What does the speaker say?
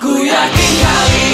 Aku yakin kali